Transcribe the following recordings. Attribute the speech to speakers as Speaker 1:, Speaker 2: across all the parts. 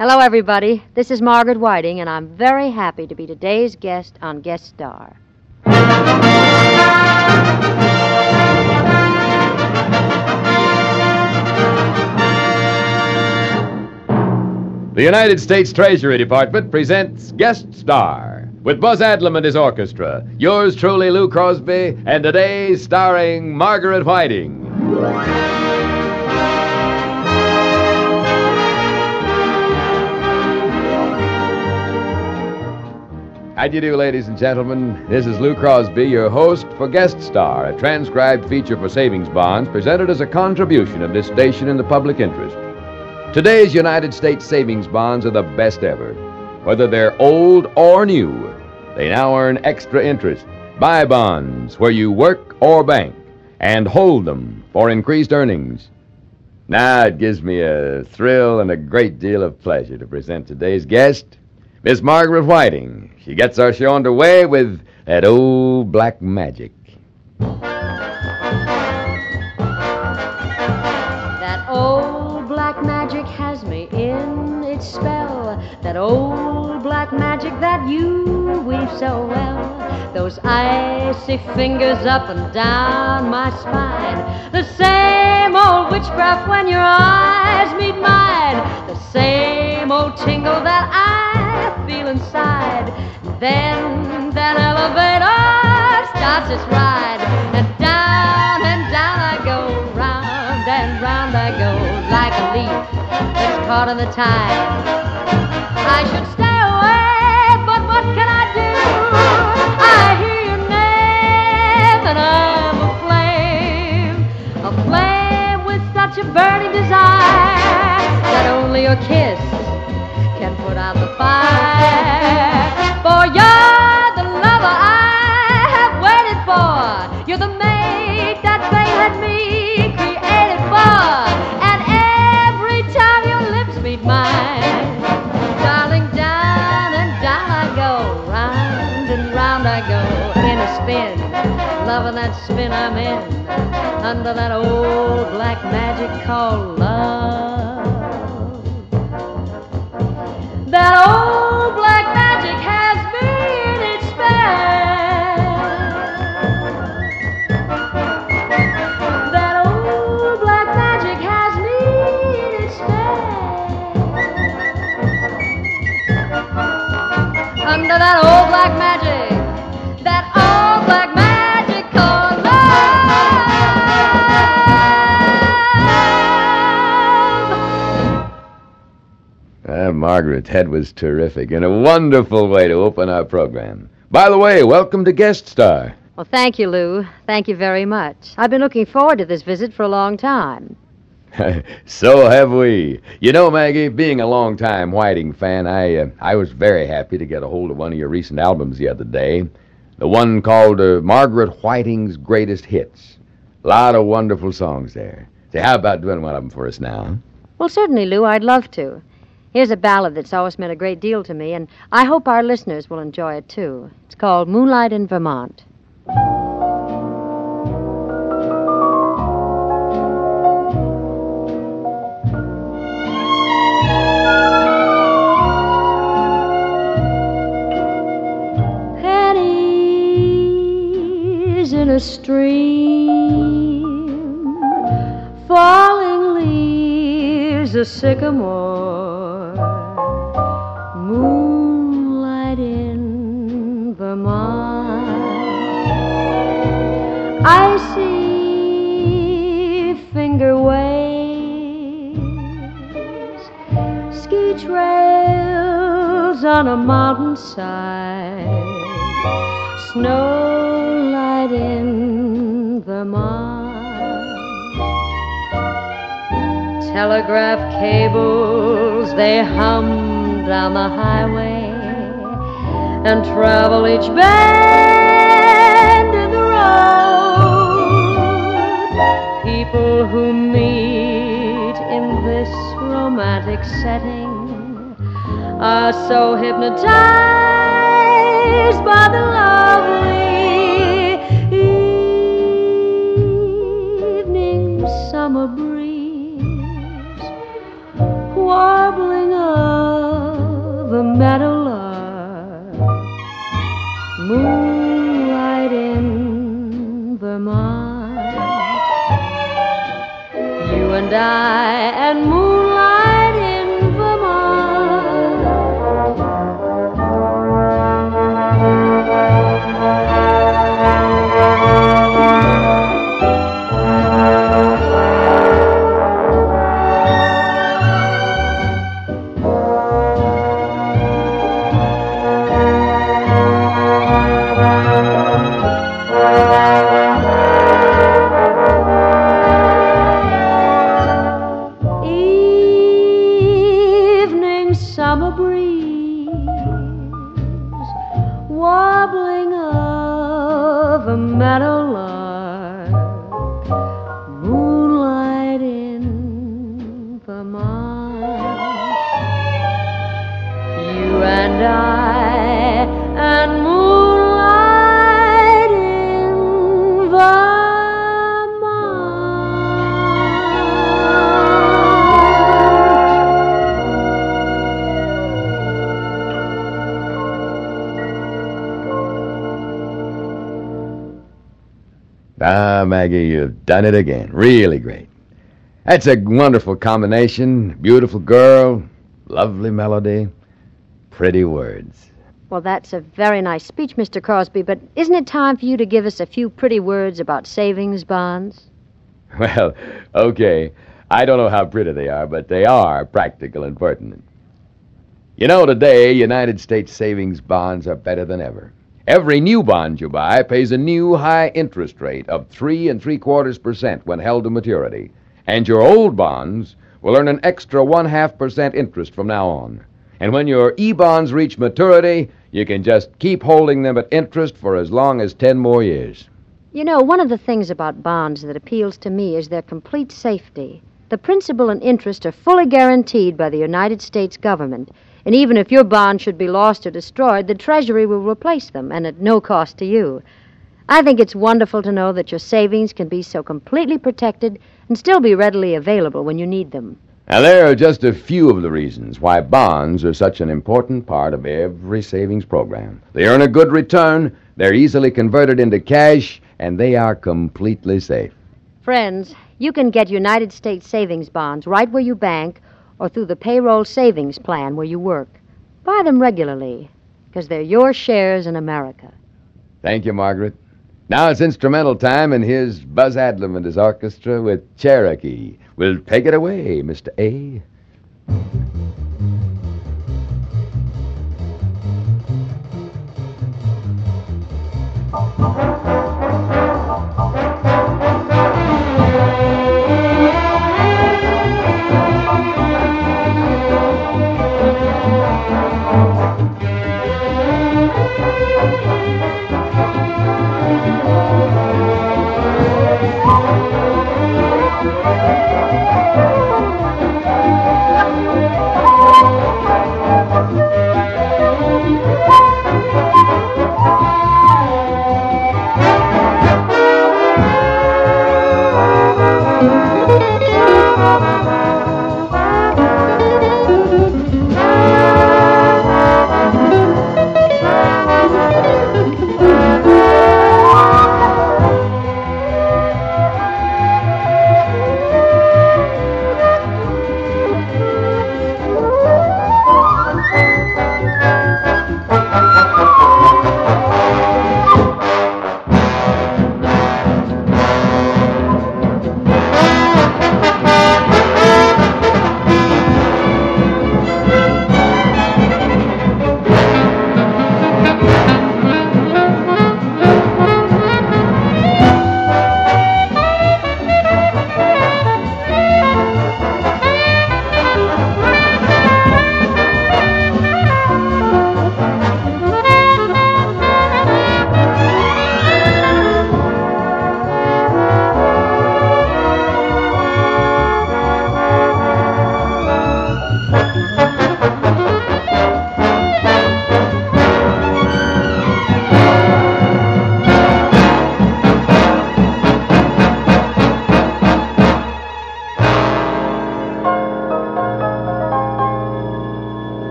Speaker 1: Hello, everybody. This is Margaret Whiting, and I'm very happy to be today's guest on Guest Star.
Speaker 2: The United States Treasury Department presents Guest Star with Buzz Adlam and his orchestra. Yours truly, Lou Crosby, and today starring Margaret Whiting. How do you do, ladies and gentlemen? This is Lou Crosby, your host for Guest Star, a transcribed feature for savings bonds presented as a contribution of this station in the public interest. Today's United States savings bonds are the best ever. Whether they're old or new, they now earn extra interest. Buy bonds where you work or bank and hold them for increased earnings. Now it gives me a thrill and a great deal of pleasure to present today's guest, Miss Margaret Whiting. She gets our show underway with that old black magic.
Speaker 1: That old black magic has me in its spell. That old black magic that you weave so well. Those icy fingers up and down my spine. The same old witchcraft when your eyes meet mine. The same old tingle that I feel inside. Then that elevator starts its ride. And down and down I go, round and round I go, like a leaf that's caught in the tide. I should stay away, but what can I do? I hear your name, and I'm a flame, a flame with such a burning desire that only your kiss spin I'm in, under that old black magic called love.
Speaker 2: Ah, Margaret, that was terrific and a wonderful way to open our program. By the way, welcome to Guest Star.
Speaker 1: Well, thank you, Lou. Thank you very much. I've been looking forward to this visit for a long time.
Speaker 2: so have we. You know, Maggie, being a long-time Whiting fan, I uh, I was very happy to get a hold of one of your recent albums the other day, the one called uh, Margaret Whiting's Greatest Hits. A lot of wonderful songs there. Say, how about doing one of them for us now?
Speaker 1: Well, certainly, Lou, I'd love to. Here's a ballad that's always meant a great deal to me, and I hope our listeners will enjoy it too. It's called Moonlight in Vermont. Pennies in a stream, falling leaves a sycamore, Telegraph cables, they hum down the highway and travel each bend in the road. People who meet in this romantic setting are so hypnotized by the lovely warbling of a meadowlark, moonlight in Vermont. You and I
Speaker 2: Ah, Maggie, you've done it again. Really great. That's a wonderful combination. Beautiful girl, lovely melody, pretty words.
Speaker 1: Well, that's a very nice speech, Mr. Crosby, but isn't it time for you to give us a few pretty words about savings bonds?
Speaker 2: Well, okay. I don't know how pretty they are, but they are practical and pertinent. You know, today, United States savings bonds are better than ever. Every new bond you buy pays a new high interest rate of three and three quarters percent when held to maturity, and your old bonds will earn an extra one half percent interest from now on. And when your e bonds reach maturity, you can just keep holding them at interest for as long as ten more years.
Speaker 1: You know, one of the things about bonds that appeals to me is their complete safety. The principal and interest are fully guaranteed by the United States government, and even if your bonds should be lost or destroyed, the Treasury will replace them, and at no cost to you. I think it's wonderful to know that your savings can be so completely protected and still be readily available when you need them.
Speaker 2: Now, there are just a few of the reasons why bonds are such an important part of every savings program. They earn a good return, they're easily converted into cash, and they are completely safe.
Speaker 1: Friends, you can get United States savings bonds right where you bank or through the payroll savings plan where you work. Buy them regularly because they're your shares in America.
Speaker 2: Thank you, Margaret. Now it's instrumental time, and here's Buzz Adlam and his orchestra with Cherokee. We'll take it away, Mr. A.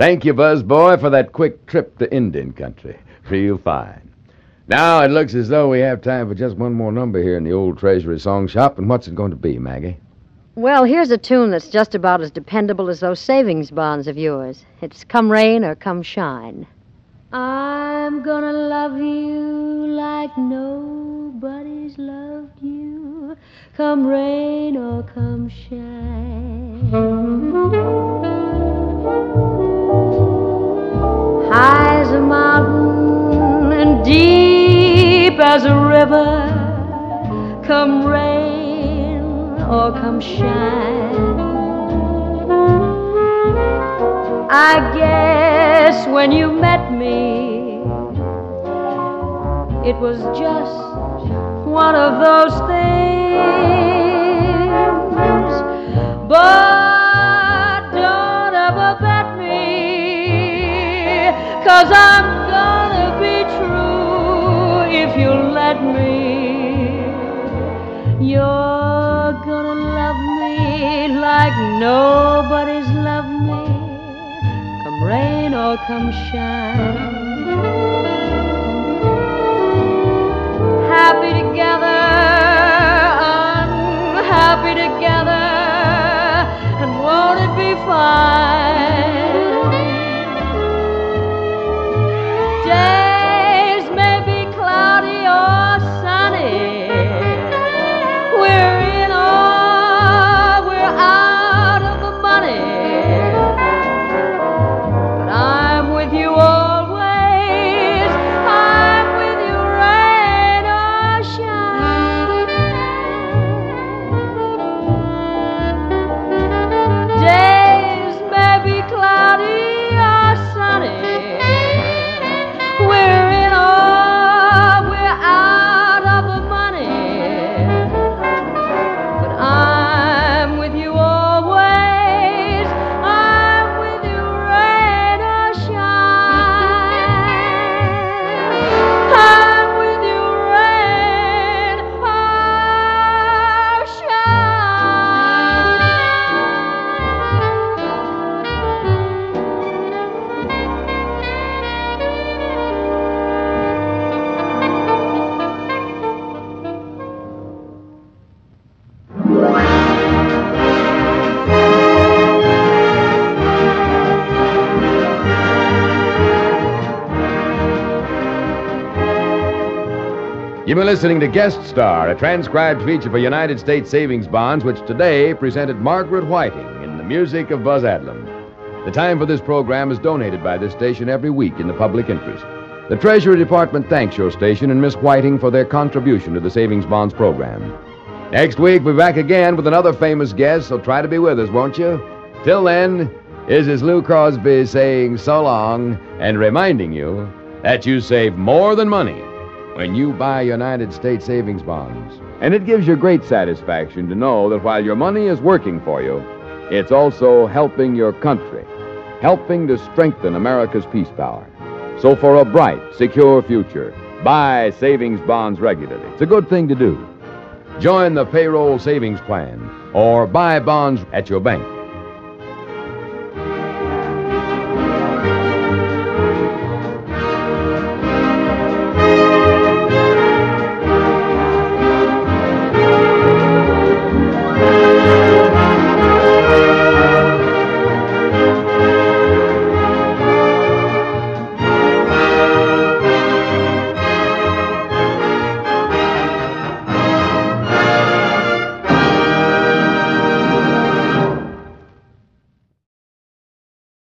Speaker 2: Thank you, Buzz Boy, for that quick trip to Indian country. Real fine. Now it looks as though we have time for just one more number here in the old Treasury Song Shop. And what's it going to be, Maggie?
Speaker 1: Well, here's a tune that's just about as dependable as those savings bonds of yours. It's come rain or come shine. I'm gonna love you like nobody's loved you, come rain or come shine. High as a mountain and deep as a river, come rain or come shine. I guess when you met me, it was just one of those things. But cause I'm gonna be true if you let me. You're gonna love me like nobody's loved me come rain or come shine. Happy together, unhappy together, and won't it be fine?
Speaker 2: You've been listening to Guest Star, a transcribed feature for United States Savings Bonds, which today presented Margaret Whiting in the music of Buzz Adlam. The time for this program is donated by this station every week in the public interest. The Treasury Department thanks your station and Miss Whiting for their contribution to the Savings Bonds program. Next week, we'll be back again with another famous guest, so try to be with us, won't you? Till then, this is Lou Crosby saying so long and reminding you that you save more than money when you buy United States savings bonds. And it gives you great satisfaction to know that while your money is working for you, it's also helping your country, helping to strengthen America's peace power. So for a bright, secure future, buy savings bonds regularly. It's a good thing to do. Join the payroll savings plan or buy bonds at your bank.